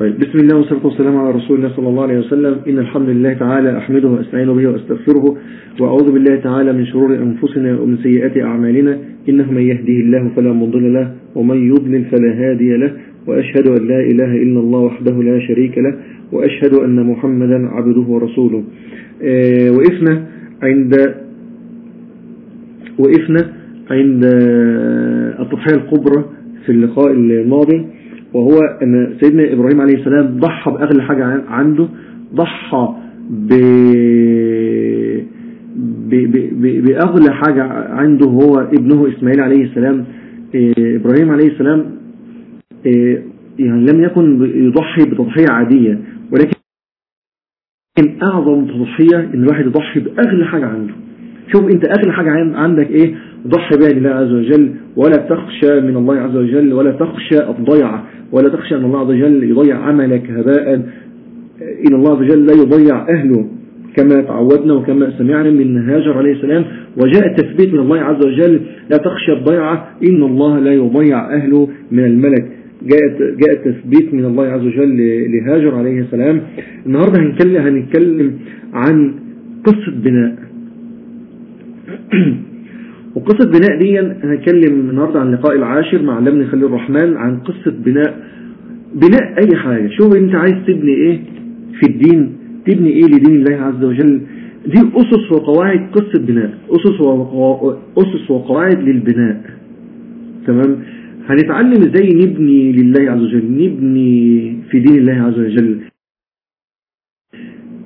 طيب بسم الله والصلاة والسلام على رسول الله صلى الله عليه وسلم. إن الحمد لله تعالى أحمده وأستعين به وأستغفره وأعوذ بالله تعالى من شرور أنفسنا ومن سيئات أعمالنا. إنه من يهده الله فلا مضل له ومن يضلل فلا هادي له. وأشهد أن لا إله إلا الله وحده لا شريك له. وأشهد أن محمدا عبده ورسوله. آه وقفنا عند وقفنا عند التضحية الكبرى في اللقاء الماضي. وهو أن سيدنا إبراهيم عليه السلام ضحى بأغلى حاجة عنده ضحى ب... ب... ب... بأغلى حاجة عنده هو ابنه إسماعيل عليه السلام. إبراهيم عليه السلام يعني لم يكن يضحي بتضحية عادية ولكن أعظم تضحية إن الواحد يضحي بأغلى حاجة عنده. شوف أنت أغلى حاجة عندك إيه؟ ضحي بها لله عز وجل ولا تخشى من الله عز وجل ولا تخشى الضيعة ولا تخشى أن الله عز وجل يضيع عملك هباء. إن الله عز وجل لا يضيع أهله كما تعودنا وكما سمعنا من هاجر عليه السلام. وجاء التثبيت من الله عز وجل لا تخشى الضيعة إن الله لا يضيع أهله من الملك. جاء جاء التثبيت من الله عز وجل لهاجر عليه السلام. النهاردة هنتكلم هنتكلم عن قصة بناء. وقصة بناء دي هنتكلم النهاردة عن اللقاء العاشر مع علمني خليل الرحمن عن قصة بناء بناء أي حاجة. شوف أنت عايز تبني إيه في الدين؟ تبني إيه لدين الله عز وجل؟ دي أسس وقواعد قصة بناء. أسس أسس وقواعد للبناء. تمام؟ هنتعلم إزاي نبني لله عز وجل؟ نبني في دين الله عز وجل.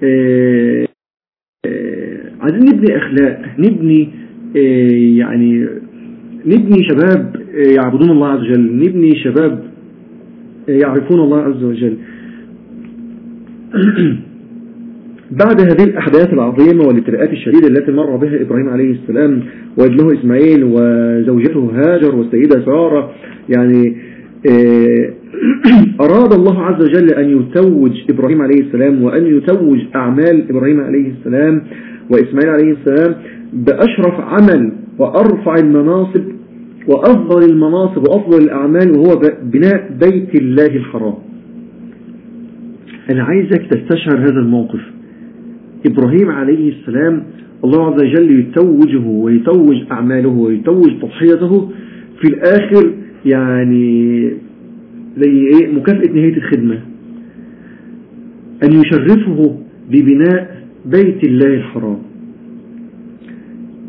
آه آه عايزين نبني أخلاق نبني يعني نبني شباب يعبدون الله عز وجل نبني شباب يعرفون الله عز وجل. بعد هذه الأحداث العظيمة والابتلاءات الشديدة التي مر بها إبراهيم عليه السلام وابنه إسماعيل وزوجته هاجر والسيدة سارة يعني أراد الله عز وجل أن يتوج إبراهيم عليه السلام وأن يتوج أعمال إبراهيم عليه السلام وإسماعيل عليه السلام بأشرف عمل وأرفع المناصب وأفضل المناصب وأفضل الأعمال وهو بناء بيت الله الحرام. أنا عايزك تستشعر هذا الموقف. إبراهيم عليه السلام الله عز وجل يتوجه ويتوج أعماله ويتوج تضحيته في الآخر يعني زي إيه؟ مكافأة نهاية الخدمة. أن يشرفه ببناء بيت الله الحرام.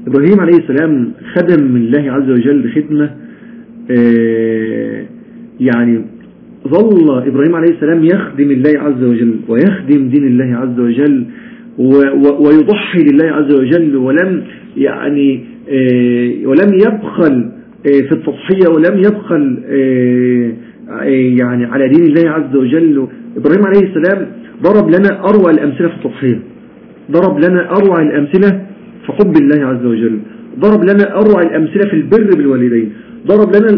إبراهيم عليه السلام خدم من الله عز وجل خدمة يعني ظل إبراهيم عليه السلام يخدم الله عز وجل ويخدم دين الله عز وجل ويضحي لله عز وجل ولم يعني ولم يبخل في التضحية ولم يبخل يعني على دين الله عز وجل. إبراهيم عليه السلام ضرب لنا أروع الأمثلة في التضحية ضرب لنا أروع الأمثلة في حب الله عز وجل. ضرب لنا أروع الأمثلة في البر بالوالدين. ضرب لنا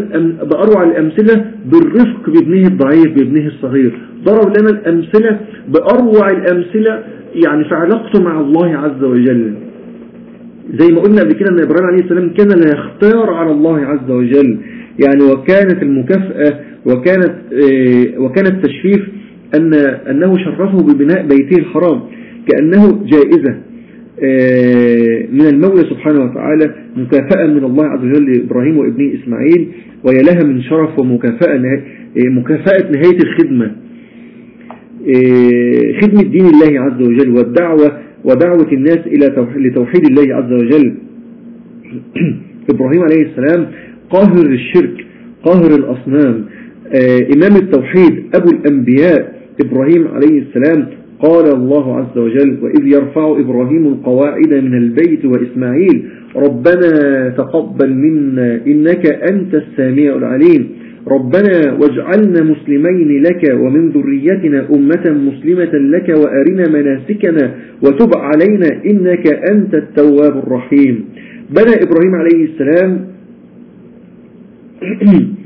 بأروع الأمثلة بالرفق بابنه الضعيف بابنه الصغير. ضرب لنا الأمثلة بأروع الأمثلة يعني في علاقته مع الله عز وجل. زي ما قلنا قبل كده أن إبراهيم عليه السلام كان لا يختار على الله عز وجل. يعني وكانت المكافأة وكانت وكان التشريف أن أنه شرفه ببناء بيته الحرام. كأنه جائزة. من المولى سبحانه وتعالى مكافأة من الله عز وجل لإبراهيم وابنه إسماعيل ويا لها من شرف ومكافأة مكافأة نهاية الخدمة. خدمة دين الله عز وجل والدعوة ودعوة الناس إلى لتوحيد الله عز وجل. إبراهيم عليه السلام قاهر الشرك قاهر الأصنام. إمام التوحيد أبو الأنبياء إبراهيم عليه السلام قال الله عز وجل وإذ يرفع إبراهيم القواعد من البيت وإسماعيل ربنا تقبل منا إنك أنت السامع العليم ربنا واجعلنا مسلمين لك ومن ذريتنا أمة مسلمة لك وأرنا مناسكنا وتب علينا إنك أنت التواب الرحيم. بنى إبراهيم عليه السلام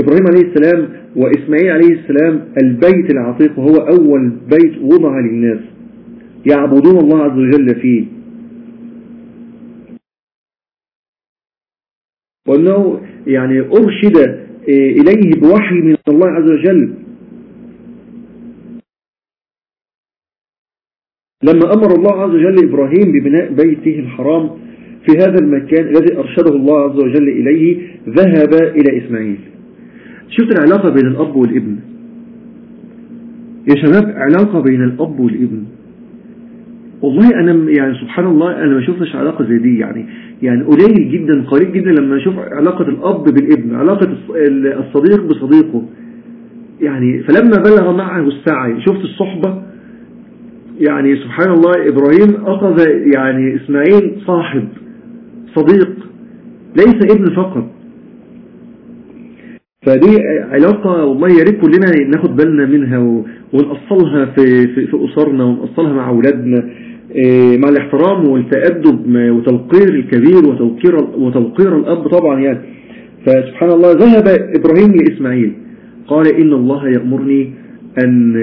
إبراهيم عليه السلام وإسماعيل عليه السلام البيت العتيق هو أول بيت وضع للناس يعبدون الله عز وجل فيه. وأنه يعني أرشد إليه بوحي من الله عز وجل. لما أمر الله عز وجل إبراهيم ببناء بيته الحرام في هذا المكان الذي أرشده الله عز وجل إليه ذهب إلى إسماعيل. شفت العلاقة بين الأب والابن؟ يا شباب علاقة بين الأب والابن. والله أنا يعني سبحان الله أنا ما شفتش علاقة زي دي يعني يعني قليل جدا قليل جدا لما أشوف علاقة الأب بالابن علاقة الصديق بصديقه. يعني فلما بلغ معه السعي شفت الصحبة؟ يعني سبحان الله إبراهيم أخذ يعني إسماعيل صاحب صديق ليس ابن فقط. فدي علاقة والله يا ريت كلنا ناخد بالنا منها ونأصلها في, في, في أسرنا ونأصلها مع أولادنا إيه، مع الاحترام والتأدب وتوقير الكبير وتوقير, وتوقير الأب طبعا يعني. فسبحان الله ذهب إبراهيم لإسماعيل. قال إن الله يأمرني أن,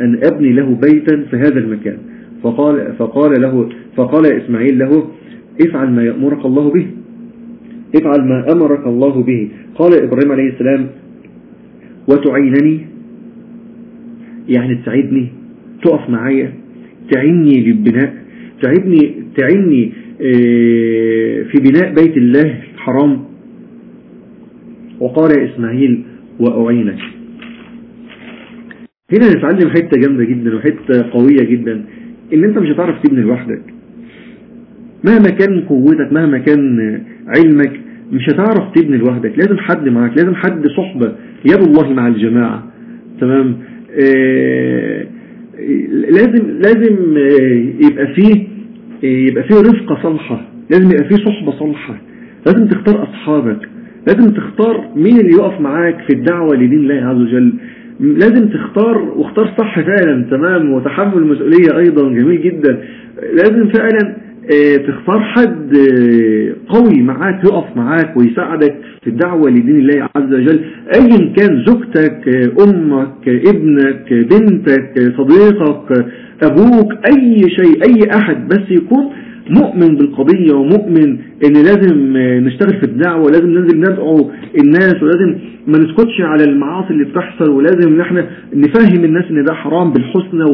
أن أبني له بيتا في هذا المكان. فقال, فقال, له فقال إسماعيل له افعل ما يأمرك الله به. افعل ما أمرك الله به. قال إبراهيم عليه السلام وتعينني؟ يعني تساعدني تقف معايا تعني للبناء تعبني تعني آه، في بناء بيت الله الحرام. وقال إسماعيل وأعينك. هنا نتعلم حتة جامدة جدا وحتة قوية جدا إن أنت مش هتعرف تبني لوحدك. مهما كان قوتك مهما كان علمك مش هتعرف تبني لوحدك لازم حد معاك لازم حد صحبة يد الله مع الجماعة. تمام؟ آه لازم لازم آه، يبقى فيه آه، يبقى فيه رفقة صالحة لازم يبقى فيه صحبة صالحة. لازم تختار أصحابك لازم تختار مين اللي يقف معاك في الدعوة لدين الله عز وجل. لازم تختار واختار صح فعلا تمام؟ وتحمل المسؤولية أيضا جميل جدا. لازم فعلا تختار حد آه، قوي معاك يقف معاك ويساعدك في الدعوة لدين الله عز وجل. ايا كان زوجتك آه، أمك ابنك بنتك صديقك أبوك أي شيء أي أحد بس يكون مؤمن بالقضية ومؤمن إن لازم نشتغل في الدعوة ولازم ننزل ندعو الناس ولازم ما نسكتش على المعاصي اللي بتحصل ولازم ان إحنا نفهم الناس إن ده حرام بالحسنى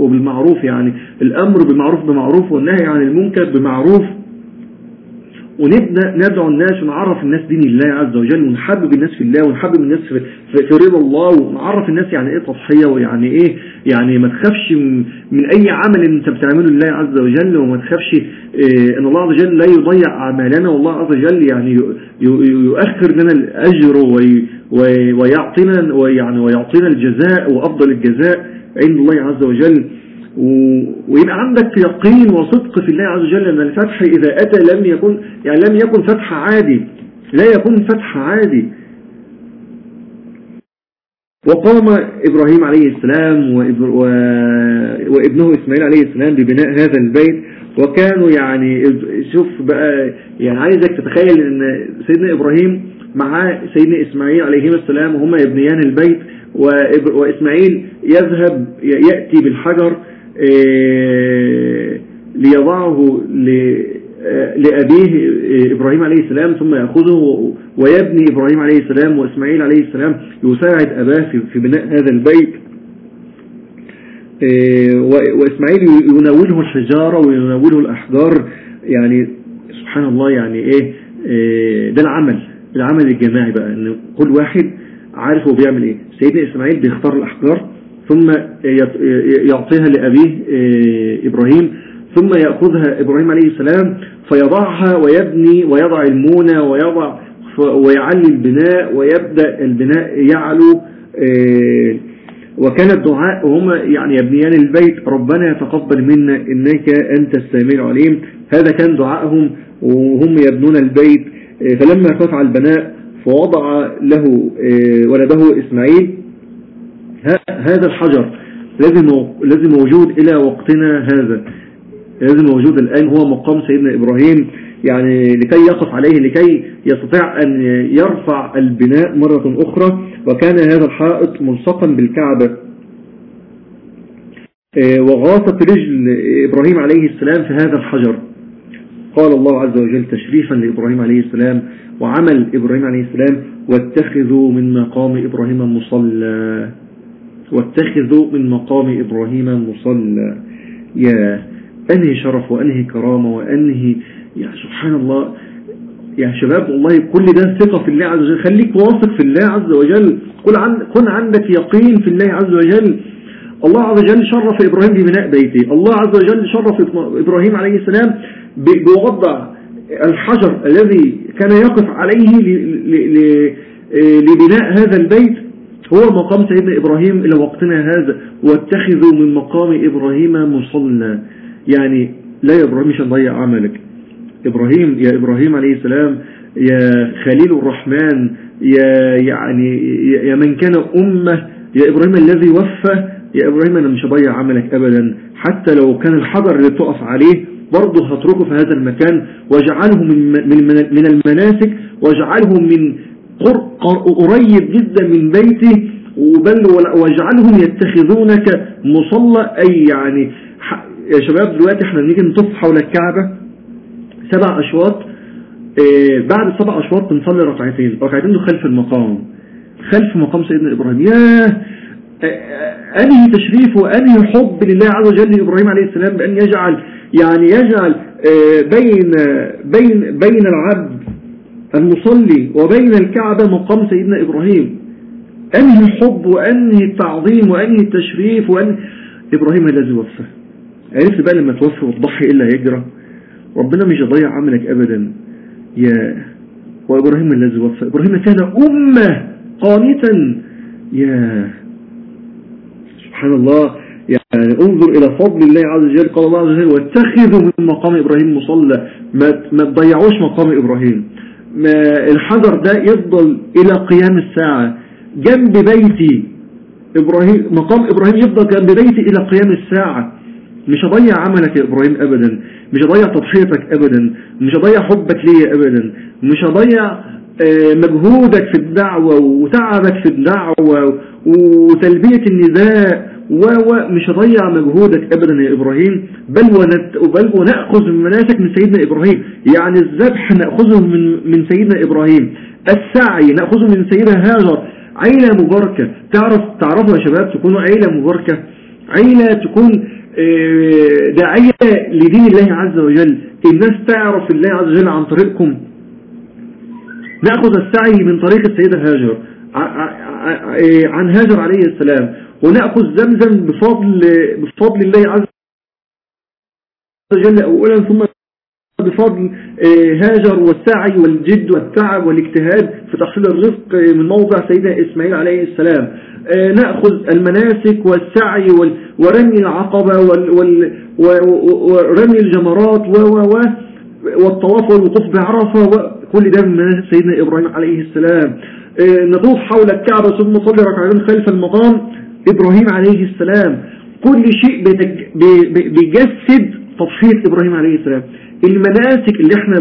وبالمعروف يعني. الأمر بالمعروف بمعروف والنهي عن المنكر بمعروف. ونبدأ ندعو الناس ونعرف الناس دين الله عز وجل ونحبب الناس في الله ونحبب الناس في, رضا الله ونعرف الناس يعني إيه تضحية ويعني إيه يعني ما تخافش من أي عمل أنت بتعمله لله عز وجل وما تخافش إيه إن الله عز وجل لا يضيع أعمالنا والله عز وجل يعني يؤخر لنا الأجر ويعطينا ويعني ويعطينا الجزاء وأفضل الجزاء عند الله عز وجل. ويبقى عندك يقين وصدق في الله عز وجل أن الفتح إذا أتى لم يكن يعني لم يكن فتح عادي لا يكون فتح عادي. وقام إبراهيم عليه السلام وابنه إسماعيل عليه السلام ببناء هذا البيت. وكانوا يعني شوف بقى يعني عايزك تتخيل إن سيدنا إبراهيم مع سيدنا إسماعيل عليهما السلام وهما يبنيان البيت. وإسماعيل يذهب يأتي بالحجر ليضعه آه، لأبيه آه، إبراهيم عليه السلام ثم يأخذه ويبني إبراهيم عليه السلام وإسماعيل عليه السلام يساعد أباه في بناء هذا البيت. وإسماعيل يناوله الحجارة ويناوله الأحجار يعني سبحان الله يعني إيه ده العمل العمل الجماعي بقى إن كل واحد عارف هو بيعمل إيه. سيدنا إسماعيل بيختار الأحجار ثم يعطيها لأبيه آه، إبراهيم ثم يأخذها إبراهيم عليه السلام فيضعها ويبني ويضع المونة ويضع ويعلي البناء ويبدأ البناء يعلو آه، وكان الدعاء وهم يعني يبنيان البيت ربنا يتقبل منا إنك أنت السميع العليم. هذا كان دعائهم وهم يبنون البيت آه، فلما فتح البناء فوضع له ولده إسماعيل هذا الحجر لازم لازم موجود إلى وقتنا هذا. لازم موجود الآن هو مقام سيدنا إبراهيم يعني لكي يقف عليه لكي يستطيع أن يرفع البناء مرة أخرى. وكان هذا الحائط ملصقا بالكعبة. آه، وغاصت رجل إبراهيم عليه السلام في هذا الحجر. قال الله عز وجل تشريفا لإبراهيم عليه السلام وعمل إبراهيم عليه السلام واتخذوا من مقام إبراهيم مصلى. واتخذوا من مقام إبراهيم مصلى. يا أنهي شرف وأنهي كرامة وأنهي يا سبحان الله. يا شباب والله كل ده ثقة في الله عز وجل. خليك واثق في الله عز وجل. كن, عن كن عندك يقين في الله عز وجل. الله عز وجل شرف إبراهيم ببناء بيته. الله عز وجل شرف إبراهيم عليه السلام بوضع الحجر الذي كان يقف عليه لبناء هذا البيت. هو مقام سيدنا إبراهيم إلى وقتنا هذا واتخذوا من مقام إبراهيم مصلى. يعني لا يا إبراهيم مش هنضيع عملك. إبراهيم يا إبراهيم عليه السلام يا خليل الرحمن يا يعني يا من كان أمة يا إبراهيم الذي وفى يا إبراهيم أنا مش هضيع عملك أبدا. حتى لو كان الحجر اللي تقف عليه برضه هتركه في هذا المكان واجعله من من المناسك واجعله من قريب جدا من بيته وبل واجعلهم يتخذونك مصلى. أي يعني يا شباب دلوقتي إحنا نيجي نطف حول الكعبة سبع أشواط آه بعد السبع أشواط بنصلي ركعتين. ركعتين دول خلف المقام. خلف مقام سيدنا إبراهيم. ياه! أنهي تشريف وأنهي حب لله عز وجل لإبراهيم عليه السلام بأن يجعل يعني يجعل بين بين بين العبد المصلي وبين الكعبة مقام سيدنا إبراهيم. أنهي الحب وأنهي التعظيم وأنهي التشريف وأنهي إبراهيم الذي وفى عرفت بقى لما توفى وتضحي إلا يجرى؟ ربنا مش يضيع عملك أبدا. يا وإبراهيم الذي وفى إبراهيم كان أمة قانتا. يا سبحان الله. يعني انظر إلى فضل الله عز وجل. قال الله عز وجل واتخذوا من مقام إبراهيم مصلى. ما تضيعوش مقام إبراهيم. الحجر ده يفضل إلى قيام الساعة. جنب بيتي إبراهيم مقام إبراهيم يفضل جنب بيتي إلى قيام الساعة. مش هضيع عملك يا إبراهيم أبدا. مش هضيع تضحيتك أبدا. مش هضيع حبك ليا أبدا. مش هضيع مجهودك في الدعوة وتعبك في الدعوة وتلبية النداء ومش هضيع مجهودك ابدا يا إبراهيم بل بل ونأخذ من مناسك من سيدنا إبراهيم. يعني الذبح نأخذه من من سيدنا إبراهيم. السعي نأخذه من سيدنا هاجر. عيلة مباركة. تعرف تعرفوا يا شباب تكونوا عيلة مباركة. عيلة تكون داعية لدين الله عز وجل. الناس تعرف الله عز وجل عن طريقكم. نأخذ السعي من طريق السيدة هاجر. عن هاجر عليه السلام. ونأخذ زمزم بفضل بفضل الله عز وجل أولا ثم بفضل هاجر والسعي والجد والتعب والاجتهاد في تحصيل الرزق من موضع سيدنا إسماعيل عليه السلام. نأخذ المناسك والسعي ورمي العقبة ورمي الجمرات والطواف والوقوف بعرفة كل ده من سيدنا إبراهيم عليه السلام. نطوف حول الكعبة ثم نصلي ركعتين خلف المقام. إبراهيم عليه السلام. كل شيء بيجسد تضحية إبراهيم عليه السلام. المناسك اللي إحنا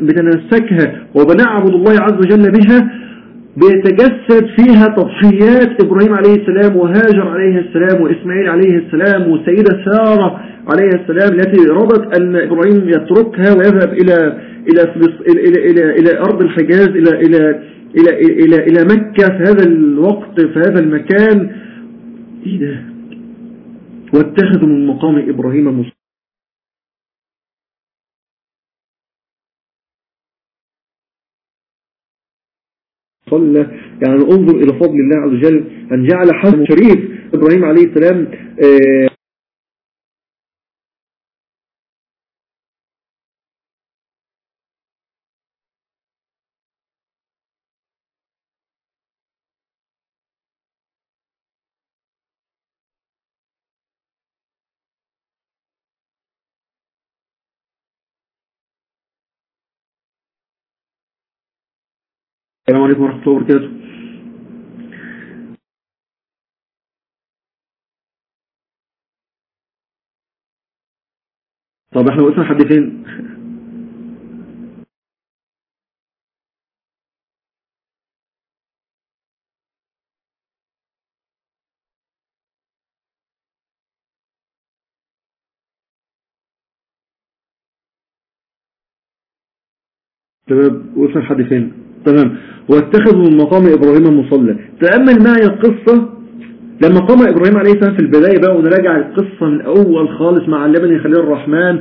بنتنسكها وبنعبد الله عز وجل بها بيتجسد فيها تضحيات إبراهيم عليه السلام وهاجر عليه السلام وإسماعيل عليه السلام والسيدة سارة عليه السلام التي رضت أن إبراهيم يتركها ويذهب إلى إلى إلى إلى, إلى أرض الحجاز إلى إلى إلى إلى إلى مكة في هذا الوقت في هذا المكان. إيه ده واتخذوا من مقام إبراهيم مصطفى صلى. يعني انظر إلى فضل الله عز وجل أن جعل حسن شريف إبراهيم عليه السلام السلام عليكم ورحمة الله وبركاته. طب إحنا وقفنا لحد فين؟ تمام وقفنا لحد فين؟ تمام. واتخذوا من مقام إبراهيم مصلى. تأمل معي القصة لما قام إبراهيم عليه السلام في البداية بقى ونراجع القصة من أول خالص مع اللبن خليل الرحمن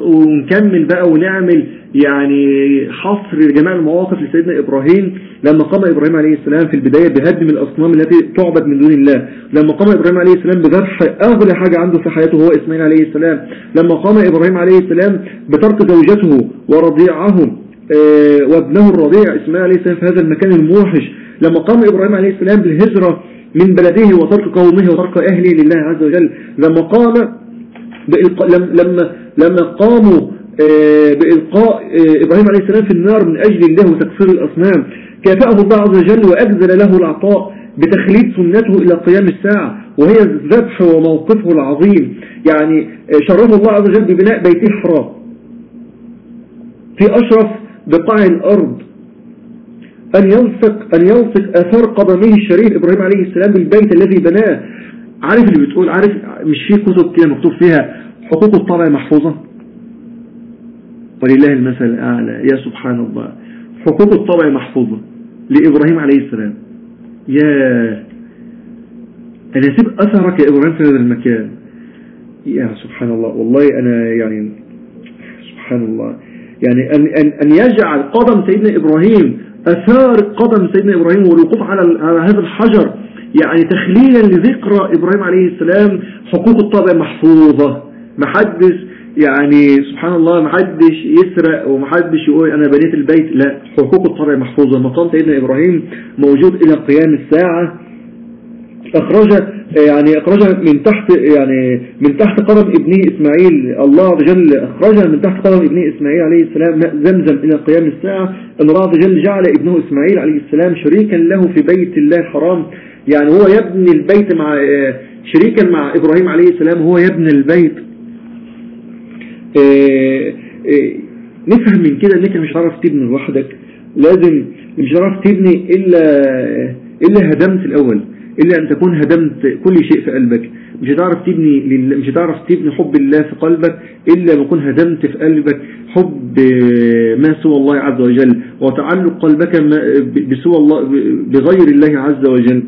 ونكمل بقى ونعمل يعني حصر لجميع المواقف لسيدنا إبراهيم لما قام إبراهيم عليه السلام في البداية بهدم الأصنام التي تعبد من دون الله. لما قام إبراهيم عليه السلام بذبح أغلى حاجة عنده في حياته هو إسماعيل عليه السلام. لما قام إبراهيم عليه السلام بترك زوجته ورضيعه وابنه الرضيع إسماعيل في هذا المكان الموحش لما قام إبراهيم عليه السلام بالهجرة من بلده وترك قومه وترك أهله لله عز وجل لما قام لما لما قاموا آه، بإلقاء آه، إبراهيم عليه السلام في النار من أجل الله وتكسير الأصنام كافأه الله عز وجل وأجزل له العطاء بتخليد سنته إلى قيام الساعة وهي الذبح وموقفه العظيم يعني شرفه الله عز وجل ببناء بيته الحرام في أشرف بقاع الأرض أن يلصق أن يلصق أثار قدمه الشريف إبراهيم عليه السلام بالبيت الذي بناه. عارف اللي بتقول؟ عارف مش في كتب كده مكتوب فيها حقوق الطبع محفوظة؟ ولله المثل الأعلى. يا سبحان الله. حقوق الطبع محفوظة لإبراهيم عليه السلام. يا أن يسيب أثرك يا إبراهيم في هذا المكان. يا سبحان الله. والله أنا يعني سبحان الله. يعني أن, أن, أن يجعل قدم سيدنا إبراهيم أثار قدم سيدنا إبراهيم والوقوف على هذا الحجر. يعني تخليلا لذكرى إبراهيم عليه السلام حقوق الطابع محفوظة. محدث يعني سبحان الله محدش يسرق ومحدش يقول أنا بنيت البيت. لا حقوق الطابع محفوظة. مقام سيدنا إبراهيم موجود إلى قيام الساعة. أخرج يعني أخرج من تحت يعني من تحت قدم ابنه إسماعيل. الله عز وجل أخرج من تحت قدم ابنه إسماعيل عليه السلام زمزم إلى قيام الساعة. أن الله عز وجل جعل ابنه إسماعيل عليه السلام شريكا له في بيت الله الحرام يعني هو يبني البيت مع شريكا مع إبراهيم عليه السلام هو يبني البيت. آه، آه، نفهم من كده إنك مش هتعرف تبني لوحدك. لازم مش هتعرف تبني إلا إلا هدمت الأول. إلا أن تكون هدمت كل شيء في قلبك. مش هتعرف تبني مش هتعرف تبني حب الله في قلبك إلا ما تكون هدمت في قلبك حب ما سوى الله عز وجل وتعلق قلبك بسوى الله بغير الله عز وجل.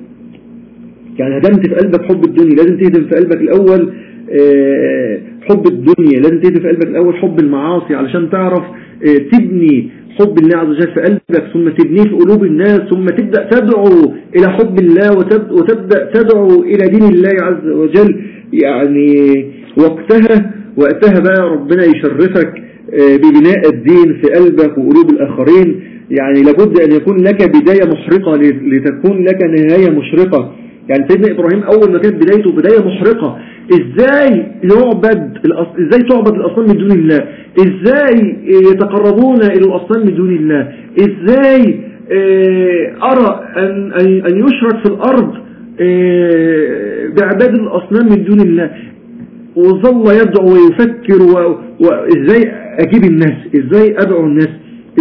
يعني هدمت في قلبك حب الدنيا لازم تهدم في قلبك الأول آه، حب الدنيا لازم تهدم في قلبك الأول حب المعاصي علشان تعرف آه، تبني حب الله عز وجل في قلبك ثم تبنيه في قلوب الناس ثم تبدأ تدعو إلى حب الله وتبدأ تدعو إلى دين الله عز وجل. يعني وقتها وقتها بقى ربنا يشرفك آه، ببناء الدين في قلبك وقلوب الآخرين. يعني لابد أن يكون لك بداية محرقة لتكون لك نهاية مشرقة. يعني سيدنا إبراهيم أول ما كانت بدايته بداية محرقة. إزاي يعبد إزاي تعبد الأصنام من دون الله؟ إزاي يتقربون إلى الأصنام من دون الله؟ إزاي آه، أرى أن, أن يشرك في الأرض آه، بعباد الأصنام من دون الله؟ وظل يدعو ويفكر وإزاي أجيب الناس؟ إزاي أدعو الناس؟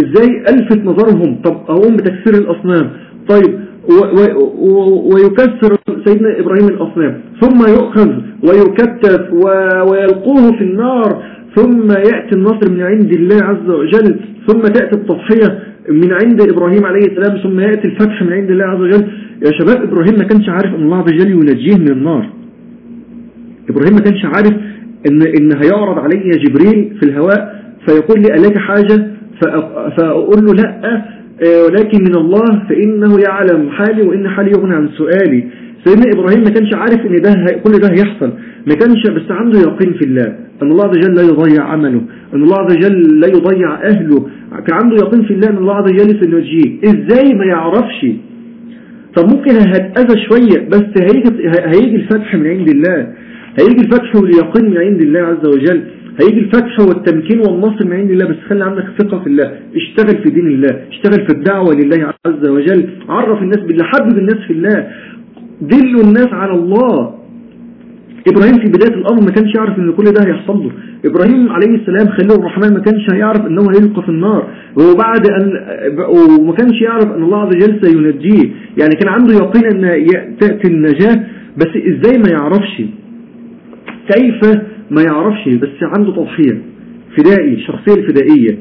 إزاي ألفت نظرهم؟ طب أقوم بتكسير الأصنام؟ طيب ويكسر سيدنا إبراهيم الأصنام ثم يؤخذ ويكتف ويلقوه في النار ثم يأتي النصر من عند الله عز وجل ثم تأتي التضحية من عند إبراهيم عليه السلام ثم يأتي الفتح من عند الله عز وجل. يا شباب إبراهيم ما كانش عارف أن الله عز وجل ينجيه من النار. إبراهيم ما كانش عارف إن, إن هيعرض علي جبريل في الهواء فيقول لي ألاك حاجة؟ فأقول له لا ولكن من الله فإنه يعلم حالي وإن حالي يغني عن سؤالي. سيدنا إبراهيم ما كانش عارف إن ده كل ده هيحصل. ما كانش بس عنده يقين في الله. أن الله عز وجل لا يضيع عمله. أن الله عز وجل لا يضيع أهله. كان عنده يقين في الله أن الله عز وجل سينجيه إزاي ما يعرفش؟ طب ممكن هتأذى شوية بس هيجي, هيجي الفتح من عند الله. هيجي الفتح واليقين من عند الله عز وجل. هيجي الفتح والتمكين والنصر من عند الله. بس خلي عندك ثقة في الله. اشتغل في دين الله. اشتغل في الدعوة لله عز وجل. عرف الناس بالله. حبب الناس في الله. دلوا الناس على الله. إبراهيم في بداية الأمر ما كانش يعرف أن كل ده هيحصل له. إبراهيم عليه السلام خليه الرحمن ما كانش هيعرف أنه هيلقى في النار. وبعد أن وما كانش يعرف أن الله عز وجل سينجيه. يعني كان عنده يقين أن تأتي النجاة. بس إزاي ما يعرفش؟ كيف ما يعرفش بس عنده تضحية فدائي الشخصية الفدائية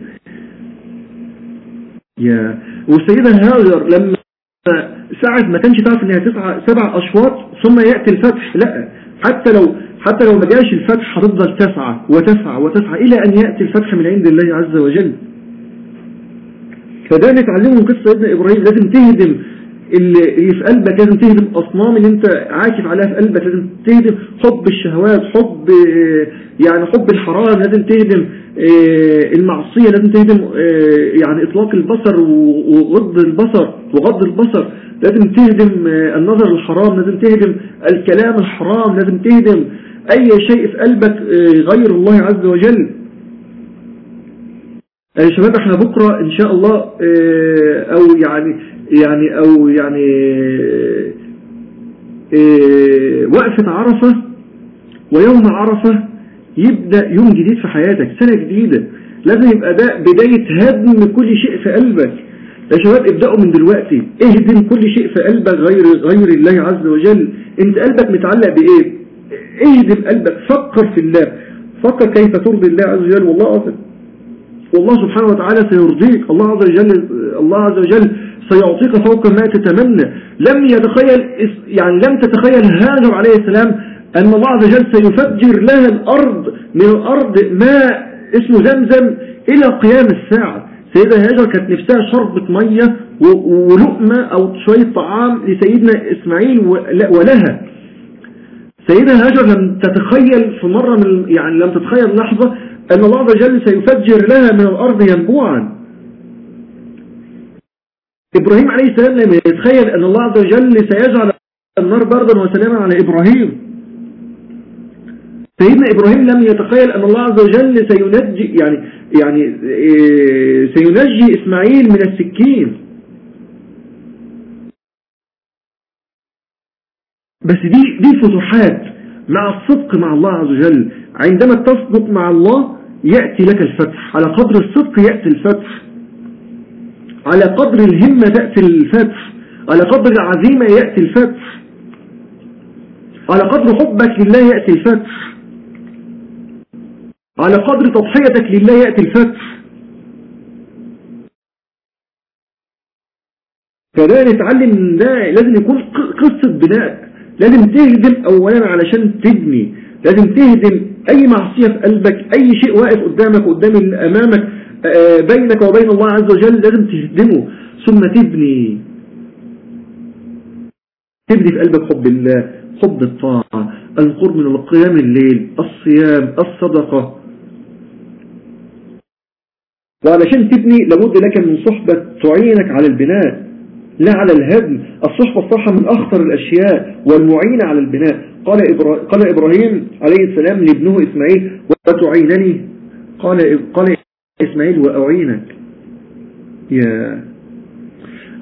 يا والسيدة هاجر لما ساعة ما كانش تعرف إنها تسعة سبع أشواط ثم يأتي الفتح. لا حتى لو حتى لو ما جاش الفتح هتفضل تسعة وتسعة وتسعة إلى أن يأتي الفتح من عند الله عز وجل. فده نتعلمه من قصة سيدنا إبراهيم لازم تهدم اللي في قلبك لازم تهدم أصنام اللي أنت عاكف عليها في قلبك لازم تهدم حب الشهوات حب يعني حب الحرام لازم تهدم آه، المعصية لازم تهدم آه، يعني إطلاق البصر وغض البصر وغض البصر. لازم تهدم آه، النظر الحرام لازم تهدم الكلام الحرام لازم تهدم أي شيء في قلبك غير الله عز وجل. يا شباب إحنا بكرة إن شاء الله أو يعني يعني أو يعني وقفة عرفة ويوم عرفة يبدأ يوم جديد في حياتك سنة جديدة. لازم يبقى ده بداية هدم كل شيء في قلبك. يا شباب ابدأوا من دلوقتي. اهدم كل شيء في قلبك غير غير الله عز وجل. انت قلبك متعلق بإيه؟ اهدم قلبك فكر في الله. فكر كيف ترضي الله عز وجل والله أصل والله سبحانه وتعالى سيرضيك. الله عز وجل الله عز وجل سيعطيك فوق ما تتمنى. لم يتخيل يعني لم تتخيل هاجر عليه السلام أن الله عز وجل سيفجر لها الأرض من الأرض ماء اسمه زمزم إلى قيام الساعة. سيدة هاجر كانت نفسها شربة مية ولقمة أو شوية طعام لسيدنا إسماعيل ولها. سيدة هاجر لم تتخيل في مرة من يعني لم تتخيل لحظة أن الله عز وجل سيفجر لها من الأرض ينبوعا. إبراهيم عليه السلام لم يتخيل أن الله عز وجل سيجعل النار بردا وسلاما على إبراهيم. سيدنا إبراهيم لم يتخيل أن الله عز وجل سينجي يعني يعني إيه، سينجي إسماعيل من السكين. بس دي دي فتوحات مع الصدق مع الله عز وجل. عندما تصدق مع الله يأتي لك الفتح. على قدر الصدق يأتي الفتح. على قدر الهمة تأتي الفتح. على قدر العزيمة يأتي الفتح. على قدر حبك لله يأتي الفتح. على قدر تضحيتك لله يأتي الفتح. فده نتعلم ده لازم يكون قصة بناء. لازم تهدم اولا علشان تبني. لازم تهدم أي معصية في قلبك أي شيء واقف قدامك قدام أمامك آه، بينك وبين الله عز وجل لازم تهدمه. ثم تبني. تبني في قلبك حب الله حب الطاعة القرب من القيام الليل الصيام الصدقة. وعلشان تبني لابد لك من صحبة تعينك على البناء لا على الهدم. الصحبة الصحة من أخطر الأشياء والمعينة على البناء. قال, إبرا... قال إبراهيم عليه السلام لابنه إسماعيل وتعينني قال, قال إسماعيل وأعينك. يا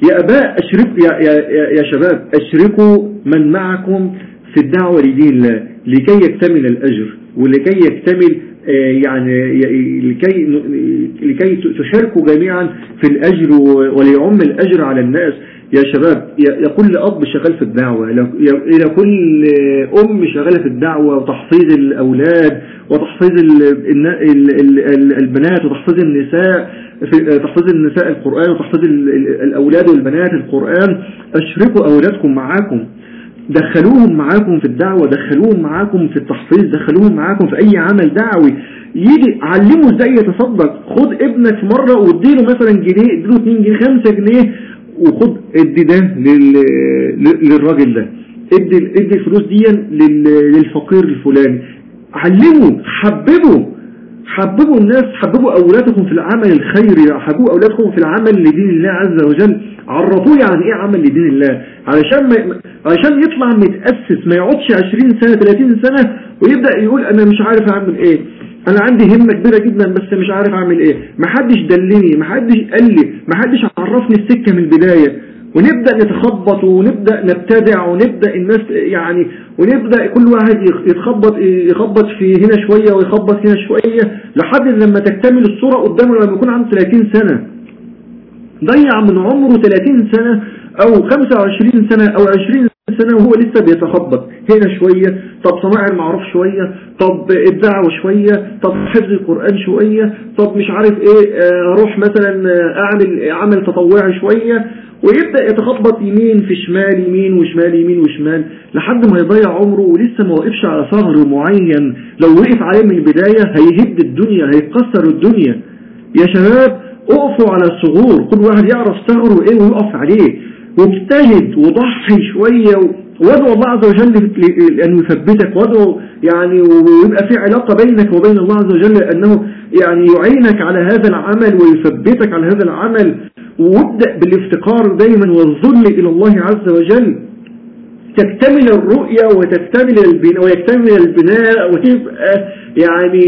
يا أباء أشرك يا, يا, يا شباب أشركوا من معكم في الدعوة لدين الله لكي يكتمل الأجر ولكي يكتمل آه، يعني لكي لكي تشاركوا جميعا في الأجر وليعم الأجر على الناس. يا شباب يا كل أب شغال في الدعوة إلى كل أم شغالة في الدعوة وتحفيظ الأولاد وتحفيظ البنات وتحفيظ النساء تحفيظ النساء القرآن وتحفيظ الأولاد والبنات القرآن. أشركوا أولادكم معاكم. دخلوهم معاكم في الدعوة دخلوهم معاكم في التحفيظ دخلوهم معاكم في أي عمل دعوي. يجي علمه إزاي يتصدق. خد ابنك مرة واديله مثلا جنيه اديله 2 جنيه 5 جنيه. وخد ادي ده للراجل ده. ادي ادي الفلوس دي للفقير الفلاني. علمه حببه حببوا الناس حببوا أولادكم في العمل الخيري حببوا أولادكم في العمل لدين الله عز وجل. عرفوه يعني إيه عمل لدين الله. علشان ما علشان يطلع متأسس ما يقعدش 20 سنة 30 سنة ويبدأ يقول أنا مش عارف أعمل إيه. أنا عندي همة كبيرة جدا بس مش عارف أعمل إيه. محدش دلني محدش قال لي محدش عرفني السكة من البداية. ونبدأ نتخبط ونبدأ نبتدع ونبدأ الناس يعني ونبدأ كل واحد يتخبط يخبط في هنا شوية ويخبط هنا شوية لحد لما تكتمل الصورة قدامه لما يكون عنده 30 سنة. ضيع من عمره 30 سنة أو 25 سنة أو 20 سنة وهو لسه بيتخبط هنا شوية طب صناع المعروف شوية طب الدعوة شوية طب حفظ القرآن شوية طب مش عارف إيه أروح مثلا أعمل عمل تطوعي شوية ويبدأ يتخبط يمين في شمال يمين وشمال يمين وشمال لحد ما يضيع عمره ولسه ما وقفش على ثغر معين. لو وقف عليه من البداية هيهد الدنيا هيكسر الدنيا. يا شباب اقفوا على الثغور كل واحد يعرف ثغره إيه ويقف عليه. واجتهد وضحي شوية وادعو الله عز وجل أن يثبتك وادعو يعني ويبقى في علاقة بينك وبين الله عز وجل أنه يعني يعينك على هذا العمل ويثبتك على هذا العمل. وابدأ بالافتقار دايما والذل إلى الله عز وجل. تكتمل الرؤية وتكتمل البناء ويكتمل البناء وتبقى يعني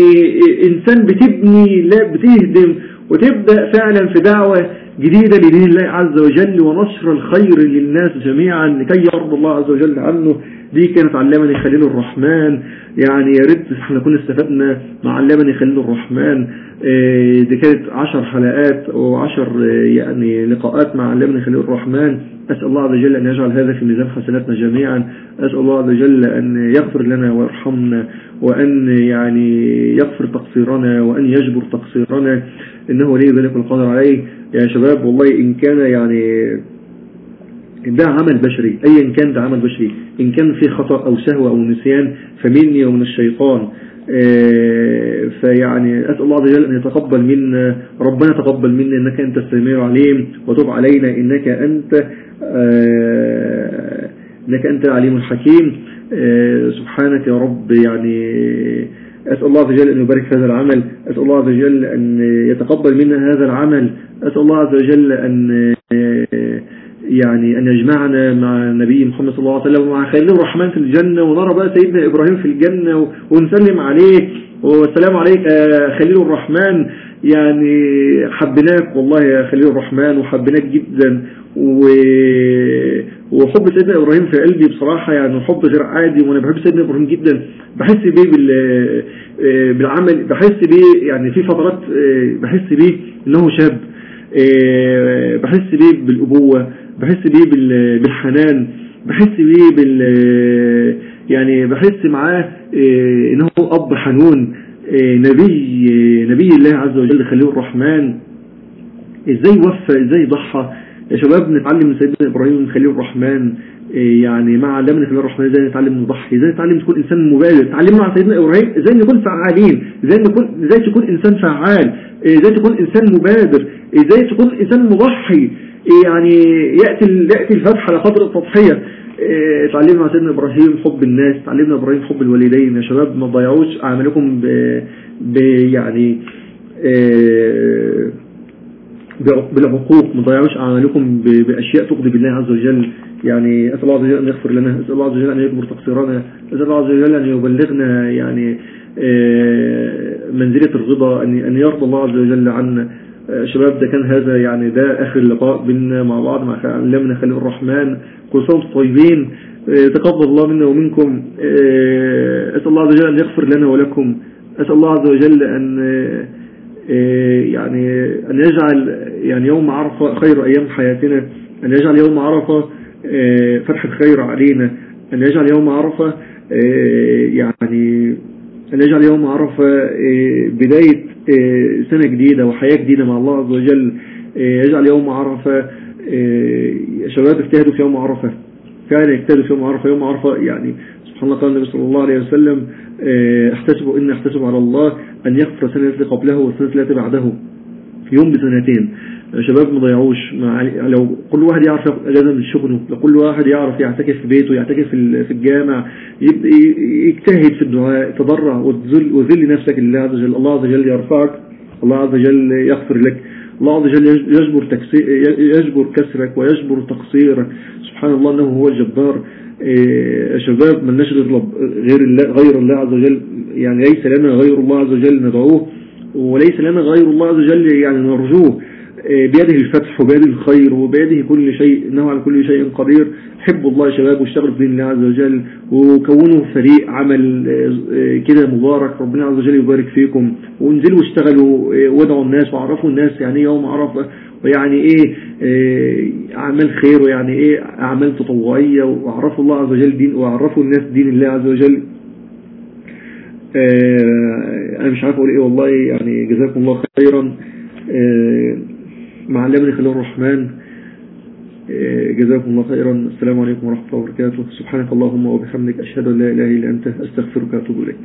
إنسان بتبني لا بتهدم. وتبدأ فعلا في دعوة جديدة لدين الله عز وجل ونشر الخير للناس جميعا لكي يرضى الله عز وجل عنه. دي كانت علمني خليل الرحمن. يعني يا ريت إحنا كنا استفدنا مع علمني خليل الرحمن. آه، دي كانت عشر حلقات وعشر آه، يعني لقاءات مع علمني خليل الرحمن. أسأل الله عز وجل أن يجعل هذا في ميزان حسناتنا جميعا. أسأل الله عز وجل أن يغفر لنا ويرحمنا وأن يعني يغفر تقصيرنا وأن يجبر تقصيرنا. إنه ولي ذلك القدر عليه. يا شباب والله إن كان يعني ده عمل بشري أيا كان ده عمل بشري إن كان في خطأ أو سهو أو نسيان فمني ومن الشيطان. آه، فيعني أسأل الله عز وجل أن يتقبل منا ربنا تقبل منا إنك أنت السميع العليم. وتب علينا إنك أنت آه، إنك أنت العليم الحكيم. آه، سبحانك يا رب. يعني أسأل الله عز وجل أن يبارك في هذا العمل. أسأل الله عز وجل أن يتقبل منا هذا العمل. أسأل الله عز وجل أن يعني أن يجمعنا مع النبي محمد صلى الله عليه وسلم ومع خليل الرحمن في الجنة ونرى بقى سيدنا إبراهيم في الجنة ونسلم عليه والسلام عليك خليل الرحمن. يعني حبناك والله يا خليل الرحمن وحبناك جدا. وحب سيدنا إبراهيم في قلبي بصراحة يعني حب غير عادي وأنا بحب سيدنا إبراهيم جدا. بحس بيه بالعمل. بحس بيه يعني في فترات بحس بيه إنه شاب. بحس بيه بالأبوة بحس بيه بالحنان بحس بيه بال يعني بحس معاه إيه، انه أب حنون إيه، نبي نبي الله عز وجل خليل الرحمن. إزاي وفى إزاي ضحى يا شباب نتعلم من سيدنا إبراهيم خليل الرحمن إيه، يعني مع علمنا خليل الرحمن إزاي نتعلم نضحي إزاي نتعلم تكون إنسان مبادر تعلمنا مع سيدنا إبراهيم إزاي نكون فعالين إزاي نكون إزاي تكون إنسان فعال إزاي تكون إنسان مبادر إزاي تكون إنسان مضحي يعني يأتي يأتي الفتح على قدر التضحية. إيه، تعلمنا مع سيدنا إبراهيم حب الناس تعلمنا إبراهيم حب الوالدين. يا شباب ما تضيعوش أعمالكم ب يعني إيه، بالعقوق ما تضيعوش أعمالكم بأشياء تغضب الله عز وجل. يعني أسأل الله عز وجل أن يغفر لنا أسأل الله عز وجل أن يكبر تقصيرنا أسأل الله عز وجل أن يبلغنا يعني إيه، منزلة الرضا أن يرضى الله عز وجل عنا. شباب ده كان هذا يعني ده آخر لقاء بينا مع بعض مع علمنا خليل الرحمن. كل سنة طيبين. آه، تقبل الله منا ومنكم. آه، أسأل الله عز وجل أن يغفر لنا ولكم. أسأل الله عز وجل آه، يعني أن يجعل يعني يوم عرفة خير أيام حياتنا أن يجعل يوم عرفة فتحة خير علينا أن يجعل يوم عرفة يعني أن يجعل يوم عرفة بداية سنة جديدة وحياة جديدة مع الله عز وجل يجعل يوم عرفة شباب اجتهدوا في يوم عرفة فعلا اجتهدوا في يوم عرفة يوم عرفة يعني سبحان الله قال النبي صلى الله عليه وسلم احتسب إن احتسب على الله أن يغفر السنة التي قبله والسنة التي بعده في يوم بسنتين. شباب ما ضيعوش. لو كل واحد يعرف إجازة من شغله لو كل واحد يعرف يعتكف في بيته يعتكف في الجامع يجتهد في الدعاء تضرع وذل نفسك لله عز وجل. الله عز وجل يرفعك الله عز وجل يغفر لك. الله عز وجل يجبر, يجبر كسرك ويجبر تقصيرك. سبحان الله أنه هو الجبار. إيه، يا شباب من نشغل غير الله, غير الله عز وجل. يعني ليس لنا غير الله عز وجل ندعوه وليس لنا غير الله عز وجل يعني نرجوه. بيده الفتح وبيده الخير وبيده كل شيء إنه على كل شيء قدير. حبوا الله يا شباب واشتغلوا في دين الله عز وجل وكونوا فريق عمل آه، كده مبارك. ربنا عز وجل يبارك فيكم. وانزلوا واشتغلوا آه، وادعوا الناس وعرفوا الناس يعني يوم عرفة ويعني إيه آه، أعمال خير ويعني إيه أعمال تطوعية. وعرفوا الله عز وجل دين وعرفوا الناس دين الله عز وجل. أنا مش عارف أقول إيه والله يعني جزاكم الله خيرا. معلمني خلال الرحمن. جزاكم الله خيرا. السلام عليكم ورحمة الله وبركاته. سبحانك اللهم وبحمدك أشهد أن لا إله إلا أنت أستغفرك وأتوب إليك.